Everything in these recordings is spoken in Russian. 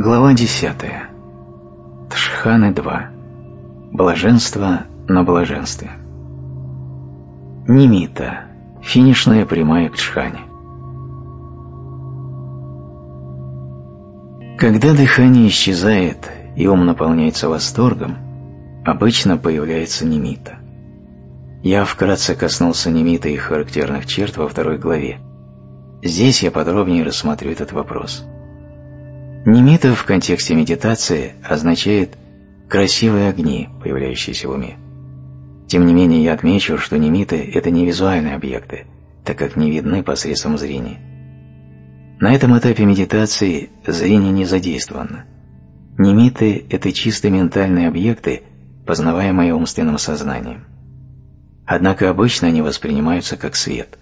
Глава 10. Тшханы 2. Блаженство на блаженстве. Нимита. Финишная прямая к Тшхане. Когда дыхание исчезает и ум наполняется восторгом, обычно появляется нимита. Я вкратце коснулся нимита и характерных черт во второй главе. Здесь я подробнее рассмотрю этот вопрос. Нимита в контексте медитации означает «красивые огни», появляющиеся в уме. Тем не менее, я отмечу, что нимиты – это не визуальные объекты, так как не видны посредством зрения. На этом этапе медитации зрение не задействовано. Нимиты – это чисто ментальные объекты, познаваемые умственным сознанием однако обычно они воспринимаются как свет.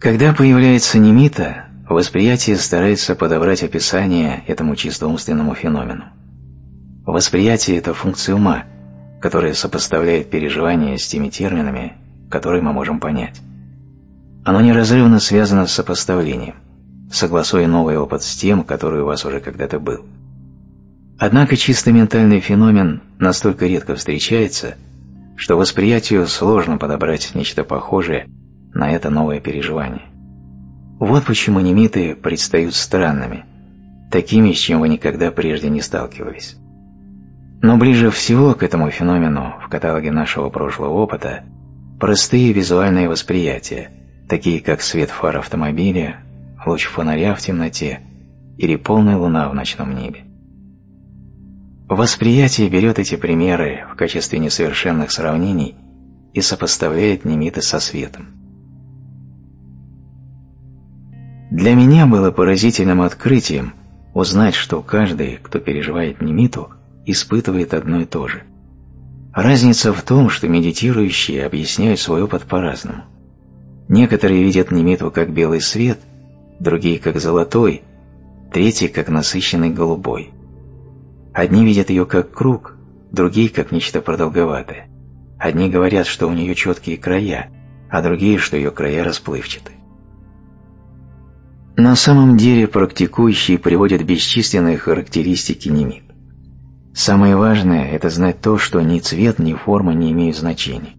Когда появляется немита, восприятие старается подобрать описание этому чисто умственному феномену. Восприятие – это функция ума, которая сопоставляет переживания с теми терминами, которые мы можем понять. Оно неразрывно связано с сопоставлением, согласуя новый опыт с тем, который у вас уже когда-то был. Однако чисто ментальный феномен настолько редко встречается – что восприятию сложно подобрать нечто похожее на это новое переживание. Вот почему немиты предстают странными, такими, с чем вы никогда прежде не сталкивались. Но ближе всего к этому феномену в каталоге нашего прошлого опыта простые визуальные восприятия, такие как свет фар автомобиля, луч фонаря в темноте или полная луна в ночном небе. Восприятие берет эти примеры в качестве несовершенных сравнений и сопоставляет немиты со светом. Для меня было поразительным открытием узнать, что каждый, кто переживает немиту, испытывает одно и то же. Разница в том, что медитирующие объясняют свой опыт по-разному. Некоторые видят немиту как белый свет, другие как золотой, третьи как насыщенный голубой – Одни видят ее как круг, другие как нечто продолговатое. Одни говорят, что у нее четкие края, а другие, что ее края расплывчаты. На самом деле практикующие приводят бесчисленные характеристики немит. Самое важное – это знать то, что ни цвет, ни форма не имеют значения.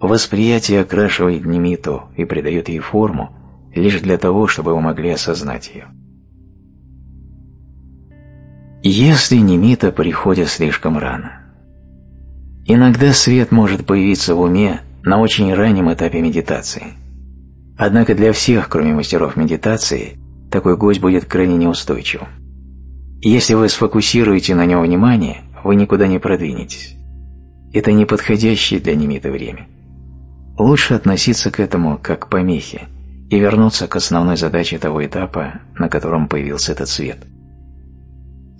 Восприятие окрашивает немиту и придает ей форму лишь для того, чтобы вы могли осознать ее. Если немита приходит слишком рано. Иногда свет может появиться в уме на очень раннем этапе медитации. Однако для всех, кроме мастеров медитации, такой гость будет крайне неустойчивым. Если вы сфокусируете на нем внимание, вы никуда не продвинетесь. Это неподходящее для немита время. Лучше относиться к этому как к помехе и вернуться к основной задаче того этапа, на котором появился этот свет –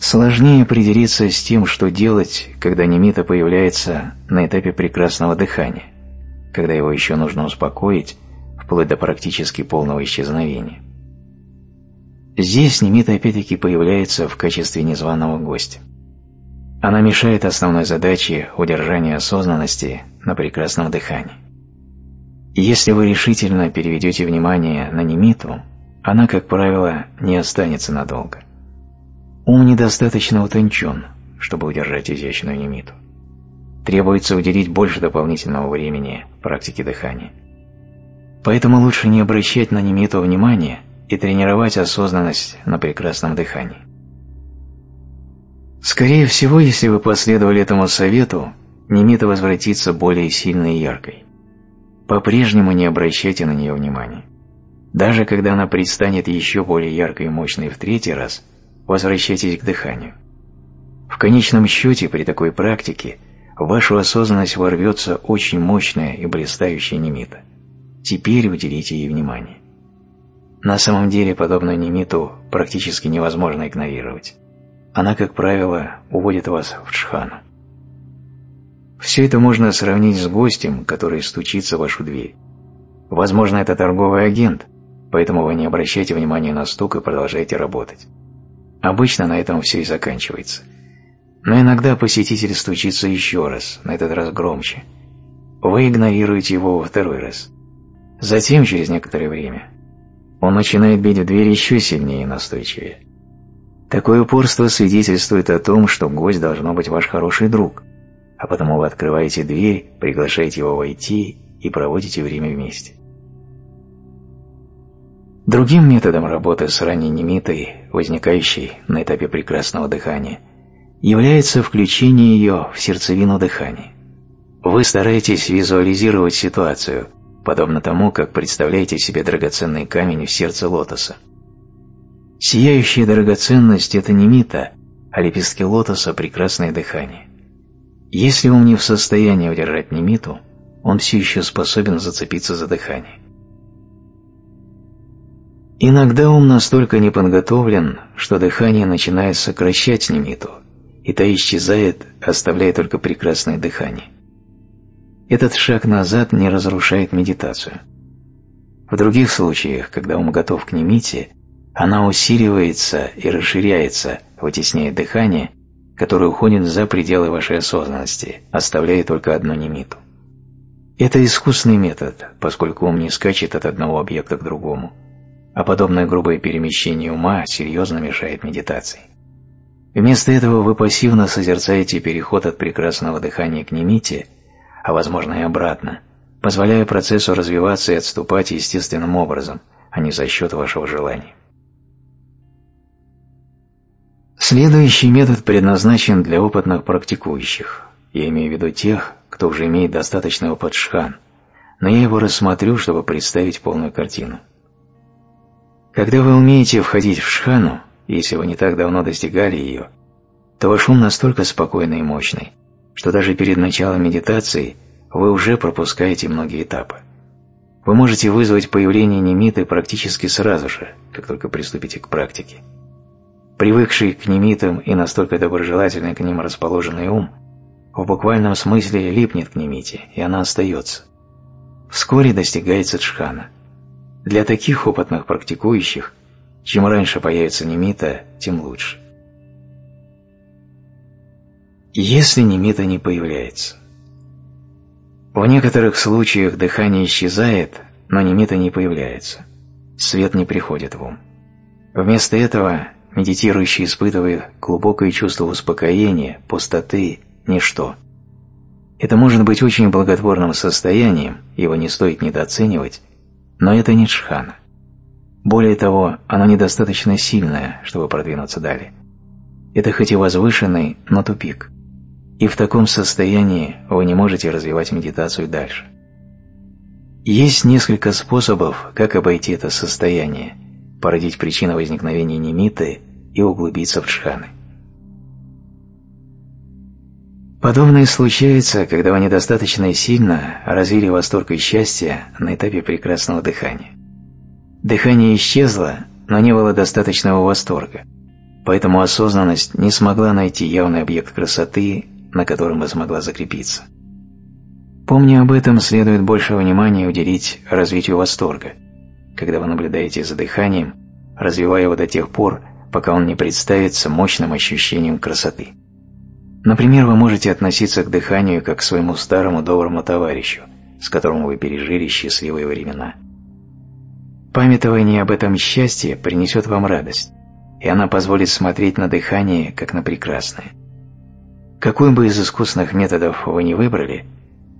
Сложнее определиться с тем, что делать, когда немита появляется на этапе прекрасного дыхания, когда его еще нужно успокоить, вплоть до практически полного исчезновения. Здесь немита опять-таки появляется в качестве незваного гостя. Она мешает основной задаче удержания осознанности на прекрасном дыхании. Если вы решительно переведете внимание на немиту, она, как правило, не останется надолго – Ум недостаточно утончен, чтобы удержать изящную немиту. Требуется уделить больше дополнительного времени практике дыхания. Поэтому лучше не обращать на немиту внимания и тренировать осознанность на прекрасном дыхании. Скорее всего, если вы последовали этому совету, немита возвратится более сильной и яркой. По-прежнему не обращайте на нее внимания. Даже когда она предстанет еще более яркой и мощной в третий раз – возвращайтесь к дыханию. В конечном счете при такой практике в вашу осознанность ворвется очень мощная и блистающая немита. Теперь уделите ей внимание. На самом деле подобную немиту практически невозможно игнорировать. Она, как правило, уводит вас в джхану. Все это можно сравнить с гостем, который стучится в вашу дверь. Возможно, это торговый агент, поэтому вы не обращайте внимания на стук и продолжайте работать. Обычно на этом все и заканчивается. Но иногда посетитель стучится еще раз, на этот раз громче. Вы игнорируете его во второй раз. Затем, через некоторое время, он начинает бить в дверь еще сильнее и настойчивее. Такое упорство свидетельствует о том, что гость должно быть ваш хороший друг, а потому вы открываете дверь, приглашаете его войти и проводите время вместе. Другим методом работы с ранней немитой, возникающей на этапе прекрасного дыхания, является включение ее в сердцевину дыхания. Вы стараетесь визуализировать ситуацию, подобно тому, как представляете себе драгоценный камень в сердце лотоса. Сияющая драгоценность – это не мита, а лепестки лотоса – прекрасное дыхание. Если ум не в состоянии удержать немиту, он все еще способен зацепиться за дыхание. Иногда ум настолько не подготовлен, что дыхание начинает сокращать немиту, и та исчезает, оставляя только прекрасное дыхание. Этот шаг назад не разрушает медитацию. В других случаях, когда ум готов к немите, она усиливается и расширяется, вытесняя дыхание, которое уходит за пределы вашей осознанности, оставляя только одну немиту. Это искусный метод, поскольку ум не скачет от одного объекта к другому, а подобное грубое перемещение ума серьезно мешает медитации. Вместо этого вы пассивно созерцаете переход от прекрасного дыхания к немите – а возможно и обратно, позволяя процессу развиваться и отступать естественным образом, а не за счет вашего желания. Следующий метод предназначен для опытных практикующих. Я имею в виду тех, кто уже имеет достаточный опыт шхан, но я его рассмотрю, чтобы представить полную картину. Когда вы умеете входить в шхану, если вы не так давно достигали ее, то ваш ум настолько спокойный и мощный, что даже перед началом медитации вы уже пропускаете многие этапы. Вы можете вызвать появление немиты практически сразу же, как только приступите к практике. Привыкший к немитам и настолько доброжелательный к ним расположенный ум в буквальном смысле липнет к немите, и она остается. Вскоре достигается джхана. Для таких опытных практикующих, чем раньше появится немита, тем лучше. Если немита не появляется. В некоторых случаях дыхание исчезает, но немита не появляется. Свет не приходит в ум. Вместо этого медитирующий испытывает глубокое чувство успокоения, пустоты, ничто. Это может быть очень благотворным состоянием, его не стоит недооценивать, но это не джхана. Более того, оно недостаточно сильное, чтобы продвинуться далее. Это хоть и возвышенный, но тупик и в таком состоянии вы не можете развивать медитацию дальше. Есть несколько способов, как обойти это состояние, породить причину возникновения немиты и углубиться в джханы. Подобное случается, когда вы недостаточно сильно развили восторг и счастье на этапе прекрасного дыхания. Дыхание исчезло, но не было достаточного восторга, поэтому осознанность не смогла найти явный объект красоты на котором бы смогла закрепиться. Помня об этом, следует больше внимания уделить развитию восторга, когда вы наблюдаете за дыханием, развивая его до тех пор, пока он не представится мощным ощущением красоты. Например, вы можете относиться к дыханию как к своему старому доброму товарищу, с которым вы пережили счастливые времена. Памятование об этом счастье принесет вам радость, и она позволит смотреть на дыхание как на прекрасное – какой бы из искусственных методов вы ни выбрали,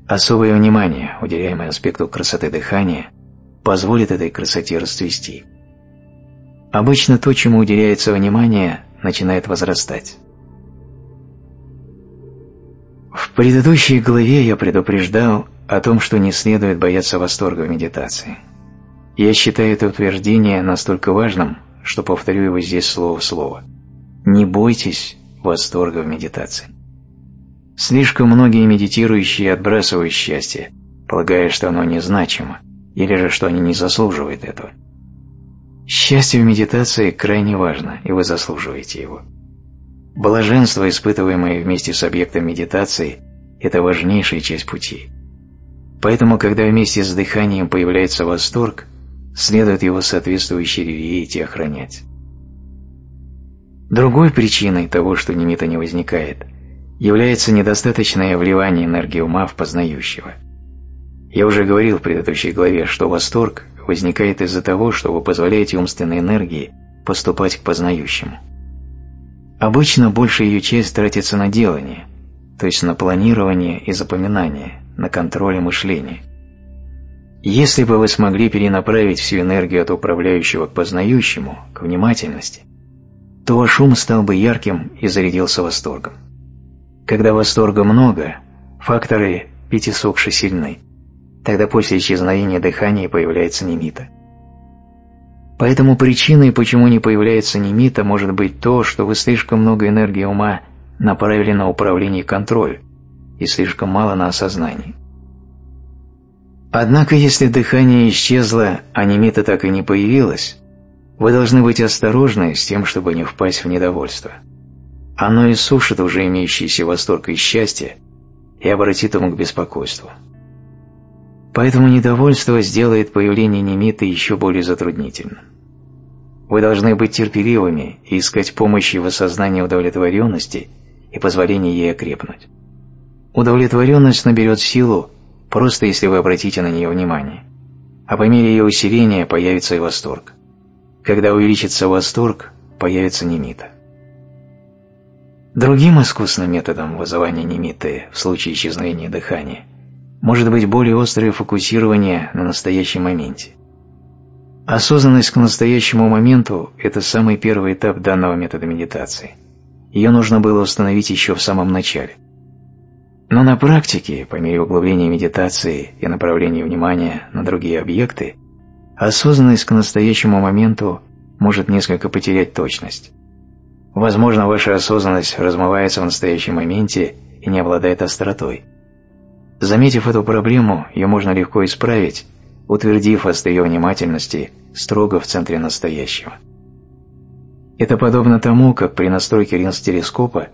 особое внимание, уделяемое аспекту красоты дыхания, позволит этой красоте расцвести. Обычно то, чему уделяется внимание, начинает возрастать. В предыдущей главе я предупреждал о том, что не следует бояться восторга в медитации. Я считаю это утверждение настолько важным, что повторю его здесь слово в слово. Не бойтесь восторга в медитации. Слишком многие медитирующие отбрасывают счастье, полагая, что оно незначимо, или же что они не заслуживают этого. Счастье в медитации крайне важно, и вы заслуживаете его. Блаженство, испытываемое вместе с объектом медитации, это важнейшая часть пути. Поэтому, когда вместе с дыханием появляется восторг, следует его соответствующей ревеять и охранять. Другой причиной того, что немита не возникает, является недостаточное вливание энергии ума в познающего. Я уже говорил в предыдущей главе, что восторг возникает из-за того, что вы позволяете умственной энергии поступать к познающему. Обычно большая ее часть тратится на делание, то есть на планирование и запоминание, на контроль и мышление. Если бы вы смогли перенаправить всю энергию от управляющего к познающему, к внимательности, то ваш ум стал бы ярким и зарядился восторгом. Когда восторга много, факторы пятисокши сильны, тогда после исчезновения дыхания появляется немита. Поэтому причиной, почему не появляется немита, может быть то, что вы слишком много энергии ума направили на управление и контроль, и слишком мало на осознание. Однако, если дыхание исчезло, а немита так и не появилась, вы должны быть осторожны с тем, чтобы не впасть в недовольство. Оно иссушит уже имеющийся восторг и счастье и обратит ум к беспокойству. Поэтому недовольство сделает появление немиты еще более затруднительным. Вы должны быть терпеливыми и искать помощи в осознании удовлетворенности и позволения ей окрепнуть. Удовлетворенность наберет силу, просто если вы обратите на нее внимание, а по мере ее усиления появится и восторг. Когда увеличится восторг, появится немита. Другим искусным методом вызывания немиты в случае исчезновения дыхания может быть более острое фокусирование на настоящем моменте. Осознанность к настоящему моменту – это самый первый этап данного метода медитации. Ее нужно было установить еще в самом начале. Но на практике, по мере углубления медитации и направления внимания на другие объекты, осознанность к настоящему моменту может несколько потерять точность. Возможно, ваша осознанность размывается в настоящем моменте и не обладает остротой. Заметив эту проблему, ее можно легко исправить, утвердив острие внимательности строго в центре настоящего. Это подобно тому, как при настройке линз-телескопа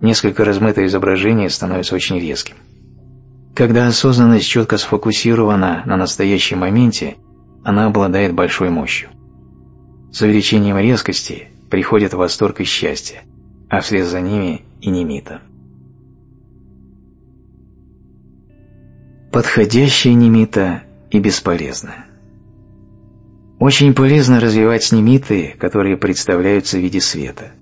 несколько размытое изображение становится очень резким. Когда осознанность четко сфокусирована на настоящем моменте, она обладает большой мощью. С увеличением резкости приходит восторг и счастье, а вслед за ними и немита. Подходящая немита и бесполезная. Очень полезно развивать немиты, которые представляются в виде света.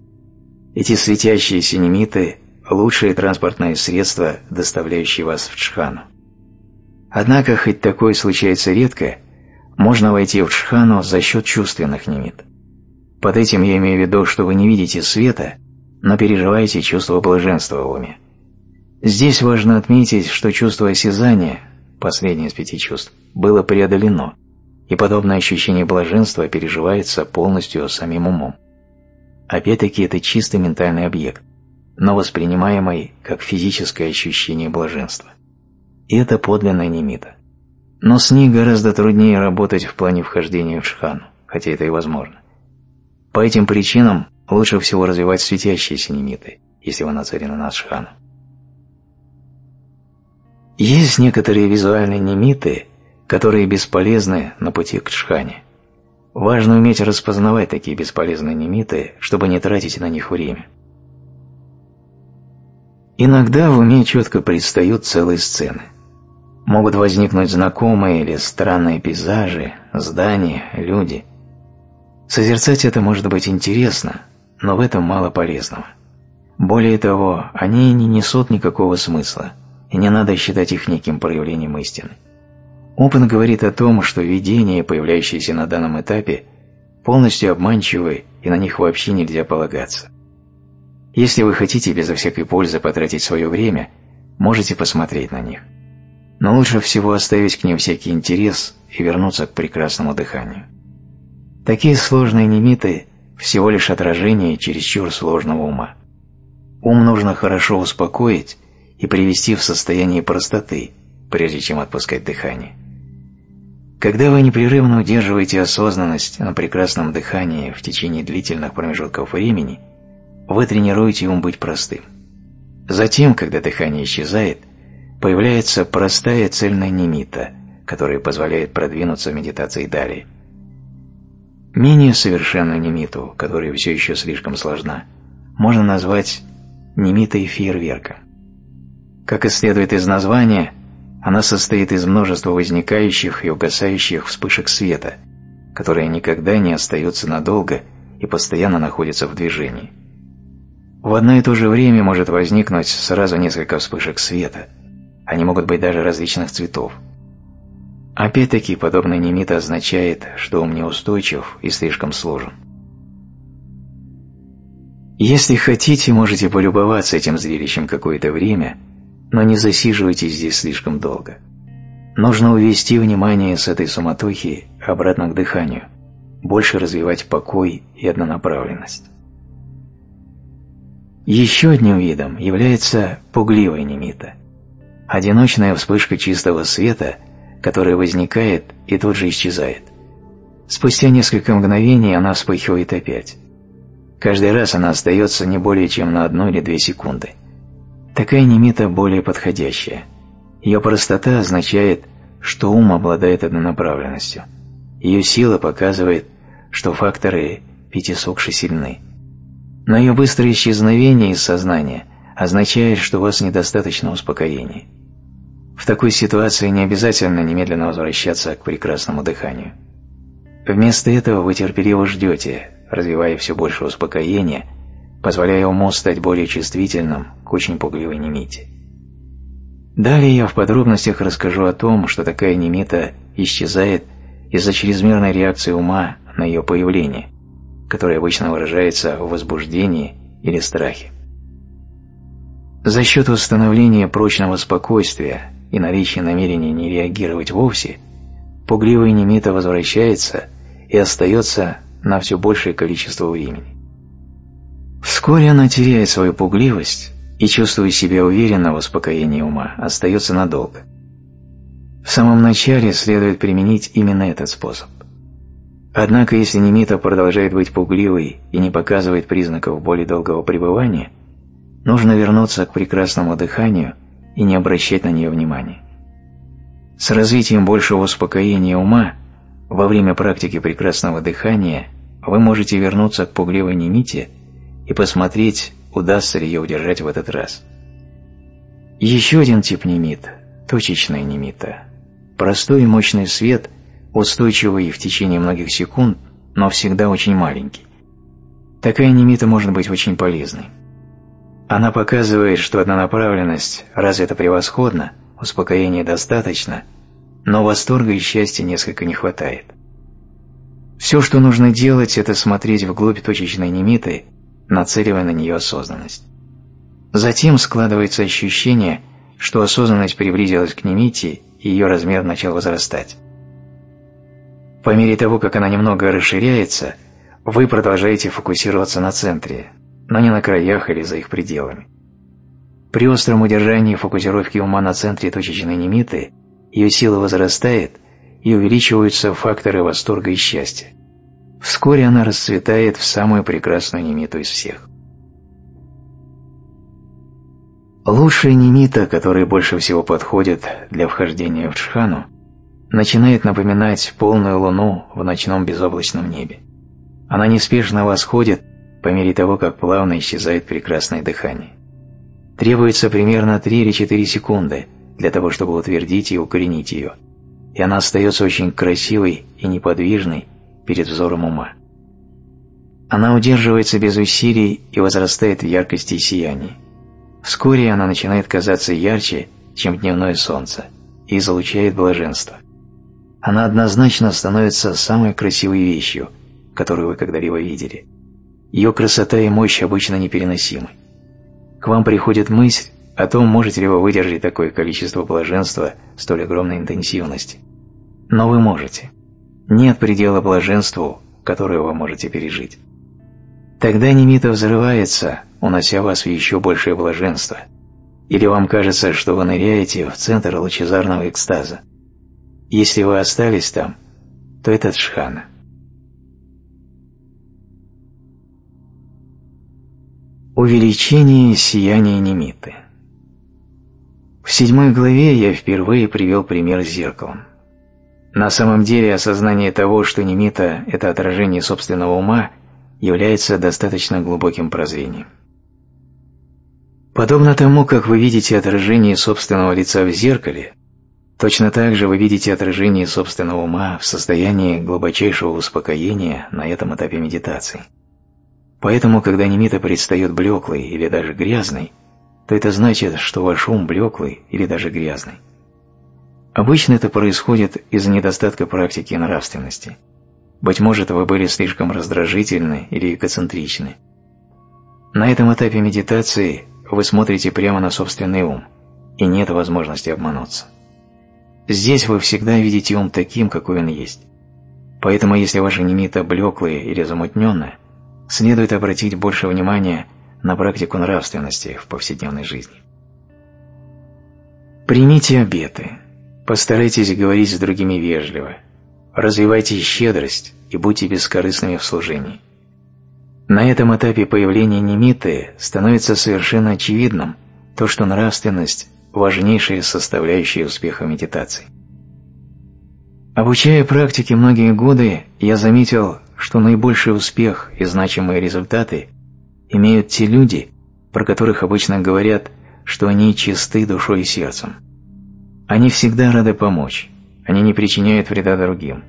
Эти светящиеся немиты – лучшее транспортное средство, доставляющее вас в Чхану. Однако, хоть такое случается редко, можно войти в Чхану за счет чувственных немит. Под этим я имею в виду, что вы не видите света, но переживаете чувство блаженства в уме. Здесь важно отметить, что чувство осязания, последнее из пяти чувств, было преодолено, и подобное ощущение блаженства переживается полностью самим умом. Опять-таки это чисто ментальный объект, но воспринимаемый как физическое ощущение блаженства. И это подлинная немита. Но с ней гораздо труднее работать в плане вхождения в шхану, хотя это и возможно. По этим причинам лучше всего развивать светящиеся немиты, если вы нацелены на шхану. Есть некоторые визуальные немиты, которые бесполезны на пути к шхане – Важно уметь распознавать такие бесполезные немиты, чтобы не тратить на них время. Иногда в уме четко предстают целые сцены. Могут возникнуть знакомые или странные пейзажи, здания, люди. Созерцать это может быть интересно, но в этом мало полезного. Более того, они не несут никакого смысла, и не надо считать их неким проявлением истины. Опыт говорит о том, что видения, появляющиеся на данном этапе, полностью обманчивы и на них вообще нельзя полагаться. Если вы хотите безо всякой пользы потратить свое время, можете посмотреть на них. Но лучше всего оставить к ним всякий интерес и вернуться к прекрасному дыханию. Такие сложные немиты – всего лишь отражение чересчур сложного ума. Ум нужно хорошо успокоить и привести в состояние простоты, прежде чем отпускать дыхание. Когда вы непрерывно удерживаете осознанность на прекрасном дыхании в течение длительных промежутков времени, вы тренируете ум быть простым. Затем, когда дыхание исчезает, появляется простая цельная немита, которая позволяет продвинуться в медитации далее. Менее совершенную немиту, которая все еще слишком сложна, можно назвать немитой фейерверка. Как и следует из названия, она состоит из множества возникающих и угасающих вспышек света, которые никогда не остаются надолго и постоянно находятся в движении. В одно и то же время может возникнуть сразу несколько вспышек света. Они могут быть даже различных цветов. Опять-таки, подобный немит означает, что ум неустойчив и слишком сложен. Если хотите, можете полюбоваться этим зрелищем какое-то время, но не засиживайтесь здесь слишком долго. Нужно увести внимание с этой суматохи обратно к дыханию, больше развивать покой и однонаправленность. Еще одним видом является пугливая немита. Одиночная вспышка чистого света, которая возникает и тут же исчезает. Спустя несколько мгновений она вспыхивает опять. Каждый раз она остается не более чем на одну или две секунды. Такая немита более подходящая. Ее простота означает, что ум обладает однонаправленностью. Ее сила показывает, что факторы пятисокши сильны. Но ее быстрое исчезновение из сознания означает, что у вас недостаточно успокоения. В такой ситуации не обязательно немедленно возвращаться к прекрасному дыханию. Вместо этого вы терпеливо ждете, развивая все больше успокоения, позволяя уму стать более чувствительным к очень пугливой немите. Далее я в подробностях расскажу о том, что такая немита исчезает из-за чрезмерной реакции ума на ее появление, которая обычно выражается в возбуждении или страхе. За счет установления прочного спокойствия и наличия намерения не реагировать вовсе, пугливая немита возвращается и остается на все большее количество времени. Вскоре она теряет свою пугливость и, чувствуя себя уверенно в успокоении ума, остается надолго. В самом начале следует применить именно этот способ. Однако, если немита продолжает быть пугливой и не показывает признаков более долгого пребывания, нужно вернуться к прекрасному дыханию и не обращать на нее внимания. С развитием большего успокоения ума во время практики прекрасного дыхания вы можете вернуться к пугливой немите и посмотреть, удастся ли ее удержать в этот раз. Еще один тип немит – точечная немита. Простой и мощный свет, устойчивый в течение многих секунд, но всегда очень маленький. Такая немита может быть очень полезной. Она показывает, что однонаправленность развита превосходно, успокоения достаточно, но восторга и счастья несколько не хватает. Все, что нужно делать, это смотреть вглубь точечной немиты нацеливая на нее осознанность. Затем складывается ощущение, что осознанность приблизилась к немите и ее размер начал возрастать. По мере того, как она немного расширяется, вы продолжаете фокусироваться на центре, но не на краях или за их пределами. При остром удержании фокусировки ума на центре точечной немиты ее сила возрастает и увеличиваются факторы восторга и счастья. Вскоре она расцветает в самую прекрасную немиту из всех. Лучшая немита, которая больше всего подходит для вхождения в джхану, начинает напоминать полную луну в ночном безоблачном небе. Она неспешно восходит по мере того, как плавно исчезает прекрасное дыхание. Требуется примерно 3 или 4 секунды для того, чтобы утвердить и укоренить ее, и она остается очень красивой и неподвижной перед взором ума. Она удерживается без усилий и возрастает в яркости и сиянии. Вскоре она начинает казаться ярче, чем дневное солнце, и излучает блаженство. Она однозначно становится самой красивой вещью, которую вы когда-либо видели. Ее красота и мощь обычно непереносимы. К вам приходит мысль о том, можете ли вы выдержать такое количество блаженства столь огромной интенсивности. Но вы можете. Нет предела блаженству, которое вы можете пережить. Тогда немита взрывается, унося вас в еще большее блаженство. Или вам кажется, что вы ныряете в центр лучезарного экстаза. Если вы остались там, то это джхана. Увеличение сияния немиты В седьмой главе я впервые привел пример с зеркалом. На самом деле осознание того, что немита – это отражение собственного ума, является достаточно глубоким прозрением. Подобно тому, как вы видите отражение собственного лица в зеркале, точно так же вы видите отражение собственного ума в состоянии глубочайшего успокоения на этом этапе медитации. Поэтому, когда немита предстает блеклой или даже грязной, то это значит, что ваш ум блеклый или даже грязный. Обычно это происходит из-за недостатка практики нравственности. Быть может, вы были слишком раздражительны или эгоцентричны. На этом этапе медитации вы смотрите прямо на собственный ум, и нет возможности обмануться. Здесь вы всегда видите ум таким, какой он есть. Поэтому если ваша немита блеклая или замутненная, следует обратить больше внимания на практику нравственности в повседневной жизни. Примите обеты. Постарайтесь говорить с другими вежливо. Развивайте щедрость и будьте бескорыстными в служении. На этом этапе появления немиты становится совершенно очевидным то, что нравственность – важнейшая составляющая успеха медитации. Обучая практике многие годы, я заметил, что наибольший успех и значимые результаты имеют те люди, про которых обычно говорят, что они чисты душой и сердцем. Они всегда рады помочь, они не причиняют вреда другим,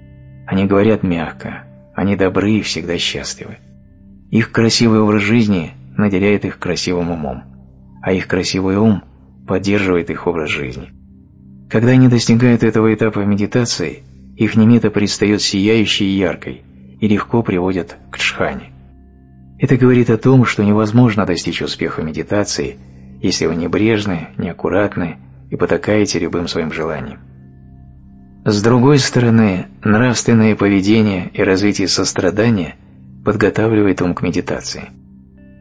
они говорят мягко, они добры и всегда счастливы. Их красивый образ жизни наделяет их красивым умом, а их красивый ум поддерживает их образ жизни. Когда они достигают этого этапа медитации, их немета предстает сияющей и яркой, и легко приводят к джхане. Это говорит о том, что невозможно достичь успеха медитации, если вы небрежны, неаккуратны и потакаете любым своим желаниям. С другой стороны, нравственное поведение и развитие сострадания подготавливает ум к медитации.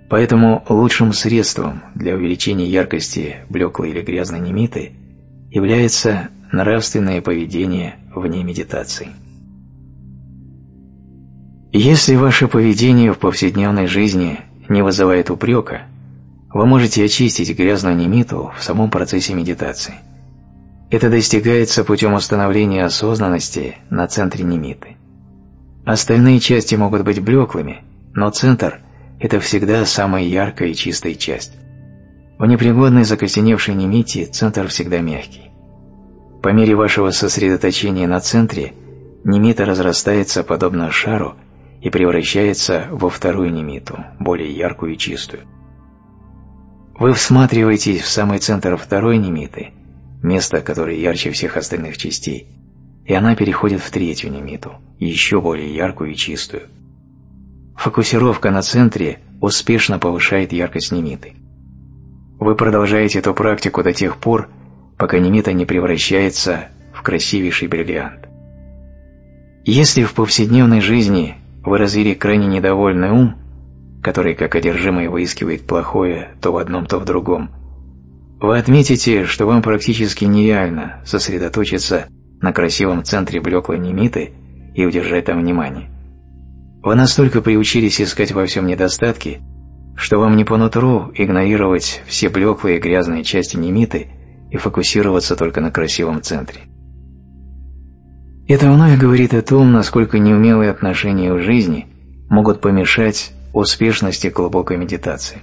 Поэтому лучшим средством для увеличения яркости блеклой или грязной немиты является нравственное поведение вне медитации. Если ваше поведение в повседневной жизни не вызывает упрека, вы можете очистить грязную немиту в самом процессе медитации. Это достигается путем установления осознанности на центре немиты. Остальные части могут быть блеклыми, но центр – это всегда самая яркая и чистая часть. В непригодной закостеневшей немите центр всегда мягкий. По мере вашего сосредоточения на центре, немита разрастается подобно шару – и превращается во вторую немиту, более яркую и чистую. Вы всматриваетесь в самый центр второй немиты, место, которое ярче всех остальных частей, и она переходит в третью немиту, еще более яркую и чистую. Фокусировка на центре успешно повышает яркость немиты. Вы продолжаете эту практику до тех пор, пока немита не превращается в красивейший бриллиант. Если в повседневной жизни вы развили крайне недовольный ум, который как одержимый выискивает плохое то в одном, то в другом, вы отметите, что вам практически нереально сосредоточиться на красивом центре блеклой немиты и удержать там внимание. Вы настолько приучились искать во всем недостатки, что вам не по нутру игнорировать все блеклые грязные части немиты и фокусироваться только на красивом центре. Это вновь говорит о том, насколько неумелые отношения в жизни могут помешать успешности глубокой медитации.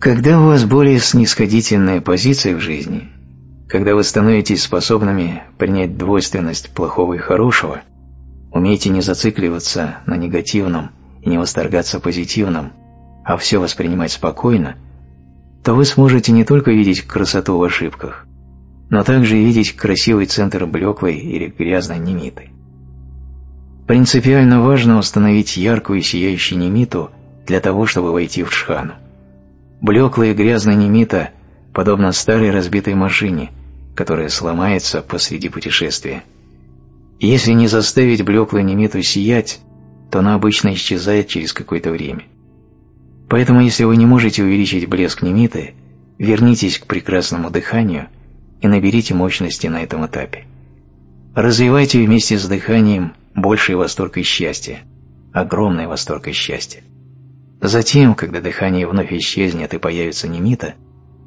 Когда у вас более снисходительная позиция в жизни, когда вы становитесь способными принять двойственность плохого и хорошего, умеете не зацикливаться на негативном и не восторгаться позитивным, а все воспринимать спокойно, то вы сможете не только видеть красоту в ошибках, но также и видеть красивый центр блеклой или грязной немиты. Принципиально важно установить яркую сияющую немиту для того, чтобы войти в джхану. Блеклая и грязная немита подобна старой разбитой машине, которая сломается посреди путешествия. Если не заставить блеклую немиту сиять, то она обычно исчезает через какое-то время. Поэтому если вы не можете увеличить блеск немиты, вернитесь к прекрасному дыханию – и наберите мощности на этом этапе. Развивайте вместе с дыханием больший восторг и счастье, огромный восторг и счастье. Затем, когда дыхание вновь исчезнет и появится немита,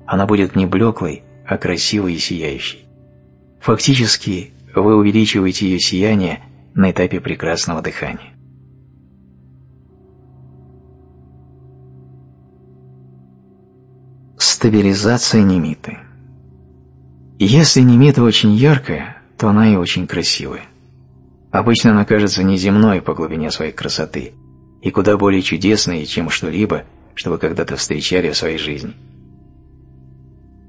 она будет не блеклой, а красивой и сияющей. Фактически, вы увеличиваете ее сияние на этапе прекрасного дыхания. Стабилизация немиты если немита очень яркая, то она и очень красивая. Обычно она кажется неземной по глубине своей красоты, и куда более чудесные, чем что-либо, что вы когда-то встречали в своей жизни.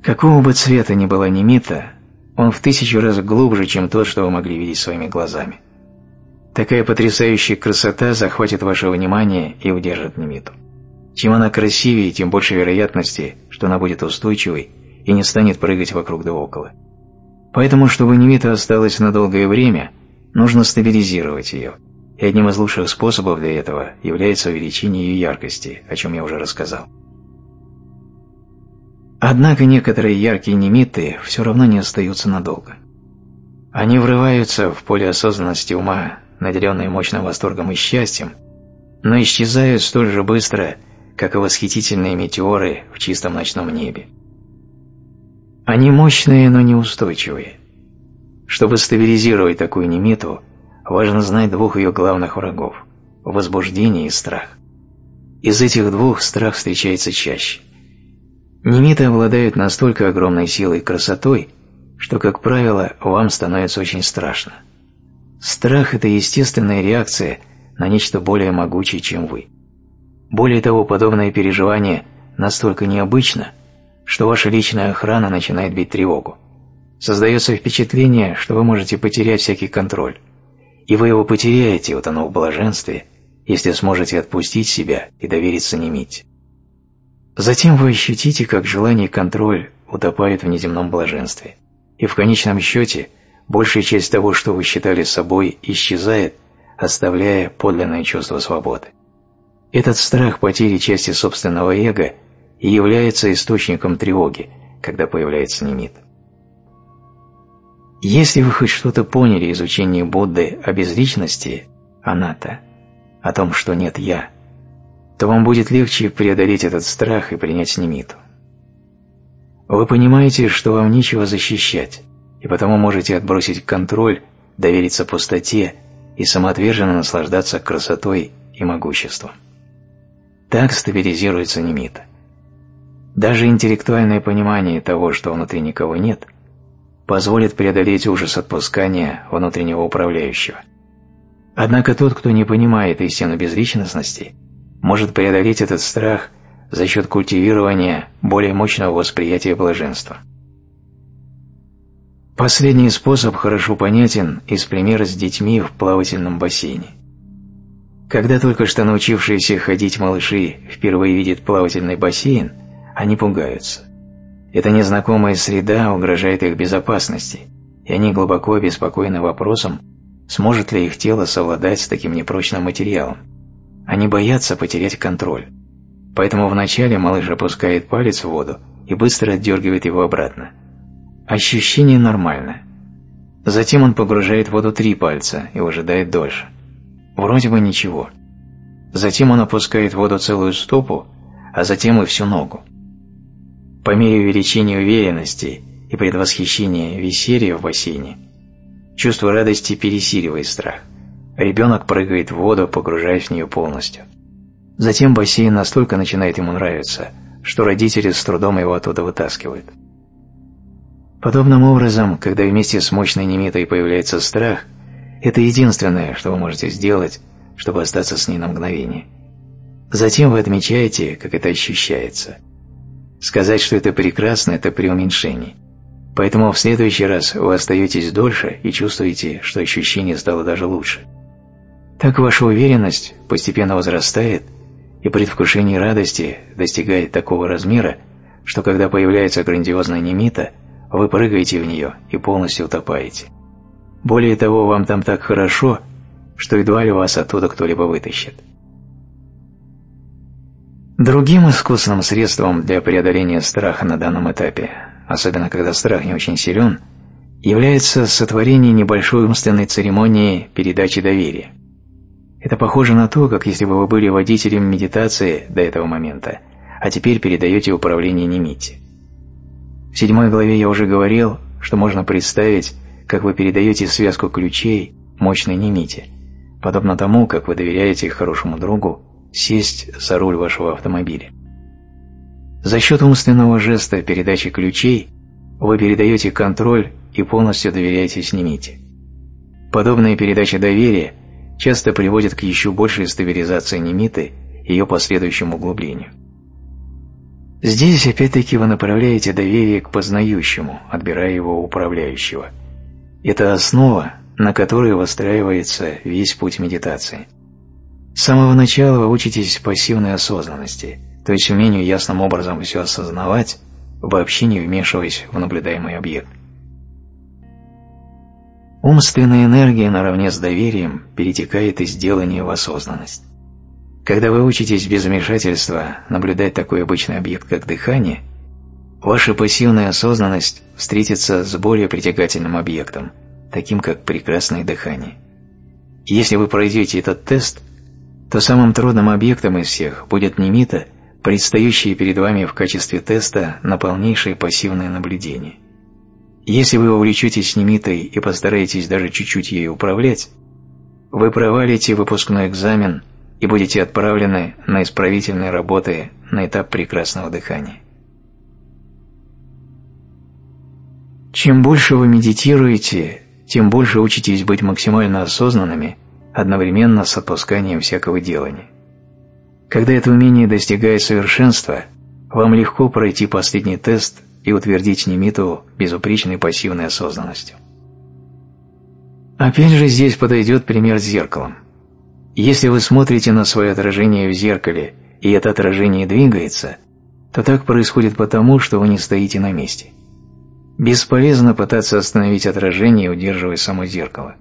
Какого бы цвета ни была немита, он в тысячу раз глубже, чем тот, что вы могли видеть своими глазами. Такая потрясающая красота захватит ваше внимание и удержит немиту. Чем она красивее, тем больше вероятности, что она будет устойчивой и не станет прыгать вокруг да около. Поэтому, чтобы немита осталась на долгое время, нужно стабилизировать ее, и одним из лучших способов для этого является увеличение ее яркости, о чем я уже рассказал. Однако некоторые яркие немиты все равно не остаются надолго. Они врываются в поле осознанности ума, наделенные мощным восторгом и счастьем, но исчезают столь же быстро, как и восхитительные метеоры в чистом ночном небе. Они мощные, но неустойчивые. Чтобы стабилизировать такую немиту, важно знать двух ее главных врагов – возбуждение и страх. Из этих двух страх встречается чаще. Немиты обладают настолько огромной силой и красотой, что, как правило, вам становится очень страшно. Страх – это естественная реакция на нечто более могучее, чем вы. Более того, подобное переживание настолько необычно, что ваша личная охрана начинает бить тревогу. Создается впечатление, что вы можете потерять всякий контроль, и вы его потеряете, утонув в блаженстве, если сможете отпустить себя и довериться немить. Затем вы ощутите, как желание и контроль утопают в неземном блаженстве, и в конечном счете большая часть того, что вы считали собой, исчезает, оставляя подлинное чувство свободы. Этот страх потери части собственного эго и является источником тревоги, когда появляется немит. Если вы хоть что-то поняли из учения Будды о безличности, аната, о том, что нет «я», то вам будет легче преодолеть этот страх и принять немиту. Вы понимаете, что вам нечего защищать, и потому можете отбросить контроль, довериться пустоте и самоотверженно наслаждаться красотой и могуществом. Так стабилизируется немита. Даже интеллектуальное понимание того, что внутри никого нет, позволит преодолеть ужас отпускания внутреннего управляющего. Однако тот, кто не понимает истину безличностности, может преодолеть этот страх за счет культивирования более мощного восприятия блаженства. Последний способ хорошо понятен из примера с детьми в плавательном бассейне. Когда только что научившиеся ходить малыши впервые видят плавательный бассейн, они пугаются. Эта незнакомая среда угрожает их безопасности, и они глубоко обеспокоены вопросом, сможет ли их тело совладать с таким непрочным материалом. Они боятся потерять контроль. Поэтому вначале малыш опускает палец в воду и быстро отдергивает его обратно – Ощущение нормальное. Затем он погружает в воду три пальца и выжидает дольше. Вроде бы ничего. Затем он опускает в воду целую стопу, а затем и всю ногу. По мере увеличения уверенности и предвосхищения веселья в бассейне, чувство радости пересиливает страх. Ребенок прыгает в воду, погружаясь в нее полностью. Затем бассейн настолько начинает ему нравиться, что родители с трудом его оттуда вытаскивают. Подобным образом, когда вместе с мощной немитой появляется страх, это единственное, что вы можете сделать, чтобы остаться с ней на мгновение. Затем вы отмечаете, как это ощущается. Сказать, что это прекрасно, это преуменьшение. Поэтому в следующий раз вы остаетесь дольше и чувствуете, что ощущение стало даже лучше. Так ваша уверенность постепенно возрастает, и предвкушение радости достигает такого размера, что когда появляется грандиозная немита – вы прыгаете в нее и полностью утопаете. Более того, вам там так хорошо, что едва ли вас оттуда кто-либо вытащит. Другим искусным средством для преодоления страха на данном этапе, особенно когда страх не очень силен, является сотворение небольшой умственной церемонии передачи доверия. Это похоже на то, как если бы вы были водителем медитации до этого момента, а теперь передаете управление Немите. В седьмой главе я уже говорил, что можно представить, как вы передаете связку ключей мощной немите, подобно тому, как вы доверяете хорошему другу сесть за руль вашего автомобиля. За счет умственного жеста передачи ключей вы передаете контроль и полностью доверяете немите. Подобная передача доверия часто приводит к еще большей стабилизации немиты и ее последующему углублению. Здесь опять-таки вы направляете доверие к познающему, отбирая его управляющего. Это основа, на которой выстраивается весь путь медитации. С самого начала вы учитесь пассивной осознанности, то есть умению ясным образом все осознавать, вообще не вмешиваясь в наблюдаемый объект. Умственная энергия наравне с доверием перетекает из делания в осознанность. Когда вы учитесь без вмешательства наблюдать такой обычный объект, как дыхание, ваша пассивная осознанность встретится с более притягательным объектом, таким как прекрасное дыхание. Если вы пройдете этот тест, то самым трудным объектом из всех будет немита, предстающая перед вами в качестве теста на полнейшее пассивное наблюдение. Если вы увлечетесь немитой и постараетесь даже чуть-чуть ею управлять, вы провалите выпускной экзамен и будете отправлены на исправительные работы на этап прекрасного дыхания. Чем больше вы медитируете, тем больше учитесь быть максимально осознанными одновременно с отпусканием всякого делания. Когда это умение достигает совершенства, вам легко пройти последний тест и утвердить немиту безупречной пассивной осознанностью. Опять же здесь подойдет пример с зеркалом. Если вы смотрите на свое отражение в зеркале, и это отражение двигается, то так происходит потому, что вы не стоите на месте. Бесполезно пытаться остановить отражение, удерживая само зеркало.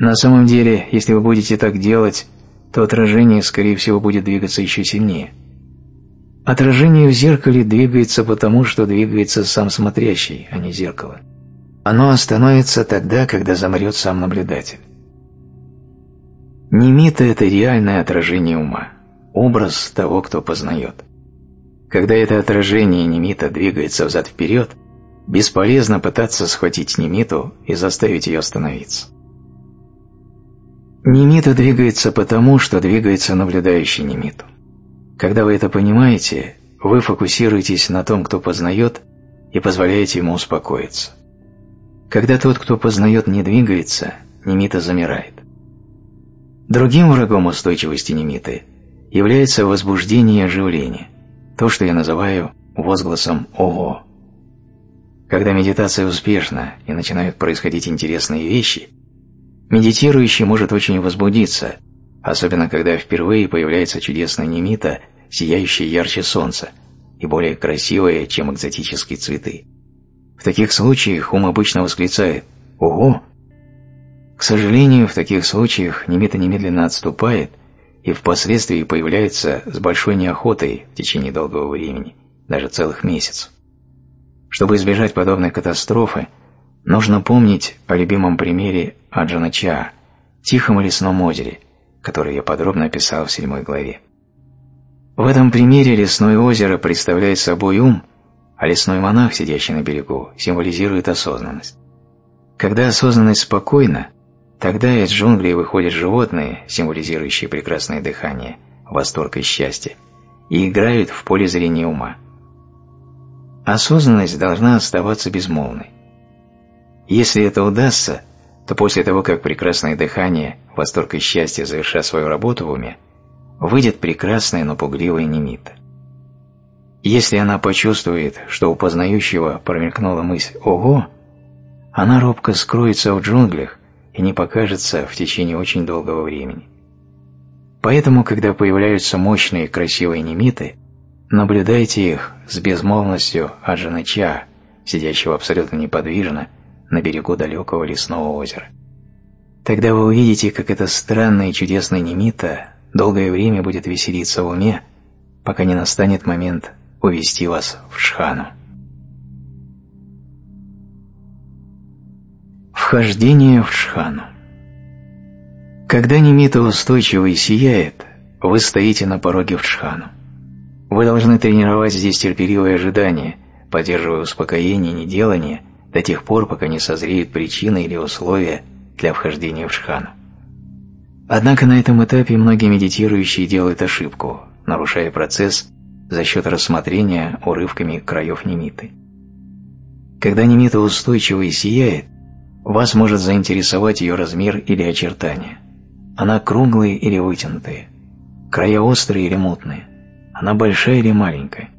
На самом деле, если вы будете так делать, то отражение, скорее всего, будет двигаться еще сильнее. Отражение в зеркале двигается потому, что двигается сам смотрящий, а не зеркало. Оно остановится тогда, когда замрет сам наблюдатель. Немита – это реальное отражение ума, образ того, кто познает. Когда это отражение немита двигается взад-вперед, бесполезно пытаться схватить немиту и заставить ее остановиться. Немита двигается потому, что двигается наблюдающий немиту. Когда вы это понимаете, вы фокусируетесь на том, кто познает, и позволяете ему успокоиться. Когда тот, кто познает, не двигается, немита замирает. Другим врагом устойчивости немиты является возбуждение и оживление, то, что я называю возгласом «Ого». Когда медитация успешна и начинают происходить интересные вещи, медитирующий может очень возбудиться, особенно когда впервые появляется чудесная немита, сияющая ярче солнца и более красивая, чем экзотические цветы. В таких случаях ум обычно восклицает «Ого!» К сожалению, в таких случаях немита немедленно отступает и впоследствии появляется с большой неохотой в течение долгого времени, даже целых месяцев. Чтобы избежать подобной катастрофы, нужно помнить о любимом примере Аджана Чаа, тихом лесном озере, который я подробно описал в седьмой главе. В этом примере лесное озеро представляет собой ум, а лесной монах, сидящий на берегу, символизирует осознанность. Когда осознанность спокойна, Тогда из джунглей выходят животные, символизирующие прекрасное дыхание, восторг и счастье, и играют в поле зрения ума. Осознанность должна оставаться безмолвной. Если это удастся, то после того, как прекрасное дыхание, восторг и счастье завершат свою работу в уме, выйдет прекрасная, но пугливая немита. Если она почувствует, что у познающего промелькнула мысль «Ого!», она робко скроется в джунглях и не покажется в течение очень долгого времени. Поэтому, когда появляются мощные красивые немиты, наблюдайте их с безмолвностью Аджаныча, сидящего абсолютно неподвижно на берегу далекого лесного озера. Тогда вы увидите, как эта странная и чудесная немита долгое время будет веселиться в уме, пока не настанет момент увести вас в Шхану. Вхождение в Шхану Когда Нимита устойчиво и сияет, вы стоите на пороге в Шхану. Вы должны тренировать здесь терпеливое ожидание, поддерживая успокоение и неделание до тех пор, пока не созреют причины или условия для вхождения в Шхану. Однако на этом этапе многие медитирующие делают ошибку, нарушая процесс за счет рассмотрения урывками краев Нимиты. Когда Нимита устойчиво и сияет, вас может заинтересовать ее размер или очертания. Она круглая или вытянутая, края острые или мутные, она большая или маленькая.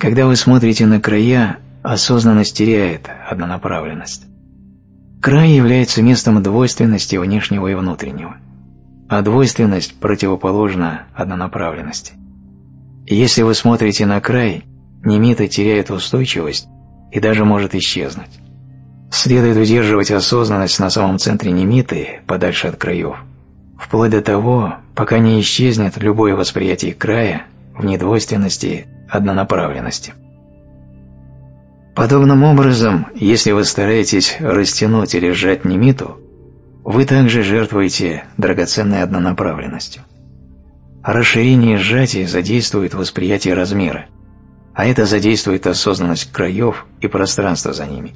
Когда вы смотрите на края, осознанность теряет однонаправленность. Край является местом двойственности внешнего и внутреннего, а двойственность противоположна однонаправленности. Если вы смотрите на край, немита теряет устойчивость и даже может исчезнуть. Следует удерживать осознанность на самом центре немиты, подальше от краев, вплоть до того, пока не исчезнет любое восприятие края в недвойственности однонаправленности. Подобным образом, если вы стараетесь растянуть или сжать немиту, вы также жертвуете драгоценной однонаправленностью. Расширение и сжатие задействует восприятие размера, а это задействует осознанность краев и пространства за ними.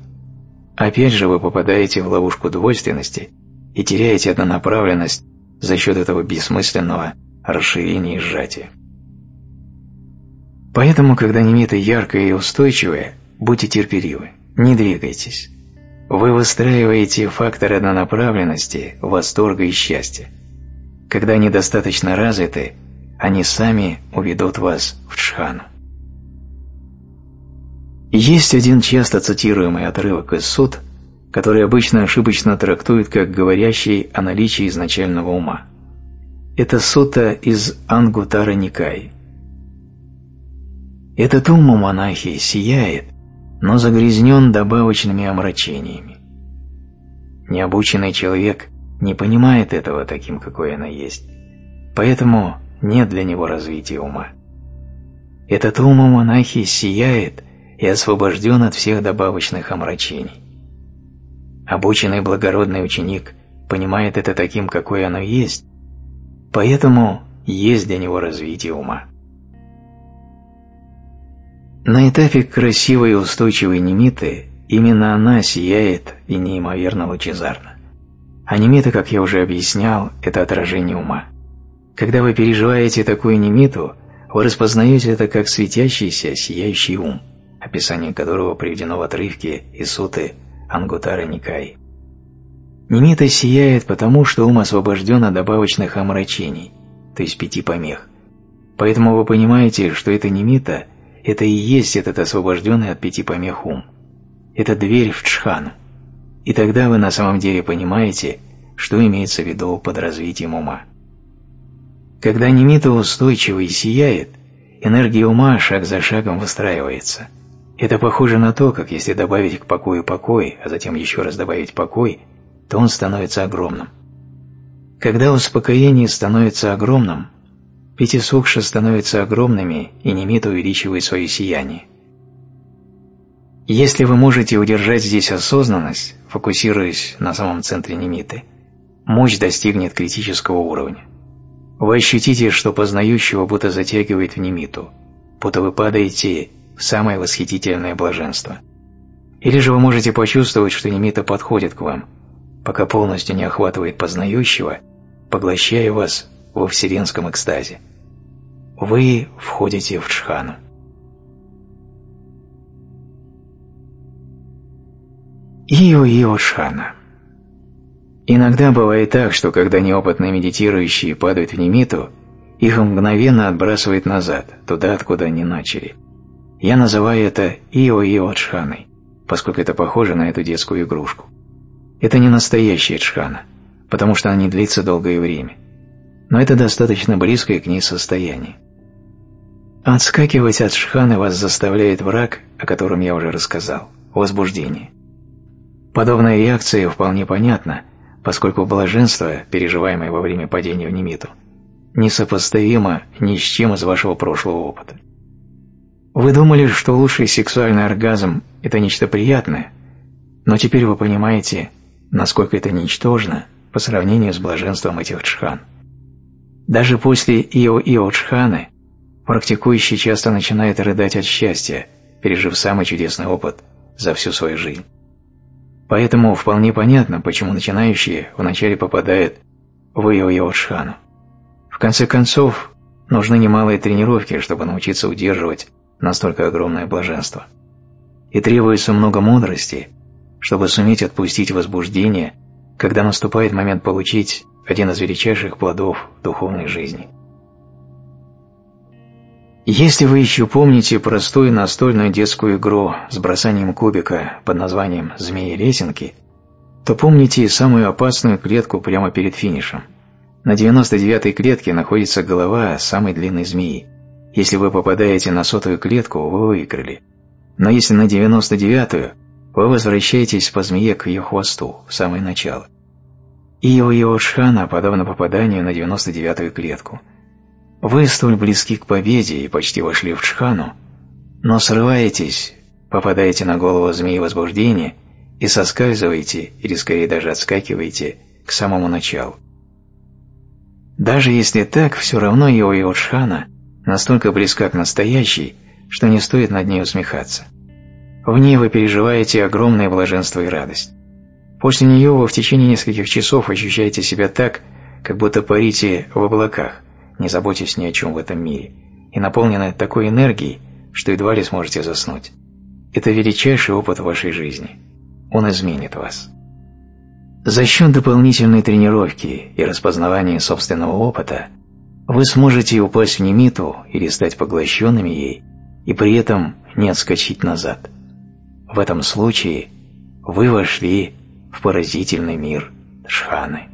Опять же вы попадаете в ловушку двойственности и теряете однонаправленность за счет этого бессмысленного расширения и сжатия. Поэтому, когда немита яркая и устойчивая, Будьте терпеливы, не двигайтесь. Вы выстраиваете фактор однонаправленности, восторга и счастья. Когда они достаточно развиты, они сами уведут вас в Джхану. Есть один часто цитируемый отрывок из суд, который обычно ошибочно трактуют как говорящий о наличии изначального ума. Это сута из Ангутара Никай. Этот ум у монахи сияет, но загрязнен добавочными омрачениями. Необученный человек не понимает этого таким, какой оно есть, поэтому нет для него развития ума. Этот ум у монахи сияет и освобожден от всех добавочных омрачений. Обученный благородный ученик понимает это таким, какой оно есть, поэтому есть для него развитие ума. На этапе красивой и устойчивой немиты именно она сияет и неимоверно лучезарна. А немита, как я уже объяснял, это отражение ума. Когда вы переживаете такую немиту, вы распознаете это как светящийся, сияющий ум, описание которого приведено в отрывке из суты Ангутара Никай. Немита сияет потому, что ум освобожден от добавочных омрачений, то есть пяти помех. Поэтому вы понимаете, что эта немита – это и есть этот освобожденный от пяти помех ум. Это дверь в Чхану. И тогда вы на самом деле понимаете, что имеется в виду под развитием ума. Когда немита устойчиво и сияет, энергия ума шаг за шагом выстраивается. Это похоже на то, как если добавить к покою покой, а затем еще раз добавить покой, то он становится огромным. Когда успокоение становится огромным, Пятисукши становятся огромными, и Немита увеличивает свое сияние. Если вы можете удержать здесь осознанность, фокусируясь на самом центре Немиты, мощь достигнет критического уровня. Вы ощутите, что познающего будто затягивает в Немиту, будто вы падаете в самое восхитительное блаженство. Или же вы можете почувствовать, что Немита подходит к вам, пока полностью не охватывает познающего, поглощая вас во вселенском экстазе. Вы входите в Джхану. Ио-Ио Шхана Иногда бывает так, что когда неопытные медитирующие падают в немиту, их мгновенно отбрасывает назад, туда, откуда они начали. Я называю это Ио-Ио Джханой, поскольку это похоже на эту детскую игрушку. Это не настоящая джхана, потому что она не длится долгое время но это достаточно близкое к ней состояние. Отскакивать от шханы вас заставляет враг, о котором я уже рассказал, возбуждение. Подобная реакция вполне понятна, поскольку блаженство, переживаемое во время падения в немиту, несопоставимо ни с чем из вашего прошлого опыта. Вы думали, что лучший сексуальный оргазм – это нечто приятное, но теперь вы понимаете, насколько это ничтожно по сравнению с блаженством этих чхан. Даже после Ио-Ио Чханы практикующий часто начинает рыдать от счастья, пережив самый чудесный опыт за всю свою жизнь. Поэтому вполне понятно, почему начинающие вначале попадают в Ио-Ио Чхану. В конце концов, нужны немалые тренировки, чтобы научиться удерживать настолько огромное блаженство. И требуется много мудрости, чтобы суметь отпустить возбуждение, когда наступает момент получить один из величайших плодов духовной жизни. Если вы еще помните простую настольную детскую игру с бросанием кубика под названием «Змеи-лесенки», то помните и самую опасную клетку прямо перед финишем. На 99-й клетке находится голова самой длинной змеи. Если вы попадаете на сотую клетку, вы выиграли. Но если на 99-ю, вы возвращаетесь по змее к ее хвосту, в самое начало. И у Йошхана подобно попаданию на 99-ю клетку. Вы столь близки к победе и почти вошли в Чхану, но срываетесь, попадаете на голову змеи возбуждения и соскальзываете, или скорее даже отскакиваете, к самому началу. Даже если так, все равно его Йошхана настолько близка к настоящей, что не стоит над ней усмехаться. В ней вы переживаете огромное блаженство и радость. После нее вы в течение нескольких часов ощущаете себя так, как будто парите в облаках, не заботясь ни о чем в этом мире, и наполнены такой энергией, что едва ли сможете заснуть. Это величайший опыт вашей жизни. Он изменит вас. За счет дополнительной тренировки и распознавания собственного опыта вы сможете упасть в немиту или стать поглощенными ей, и при этом не отскочить назад. В этом случае вы вошли в поразительный мир Шханы.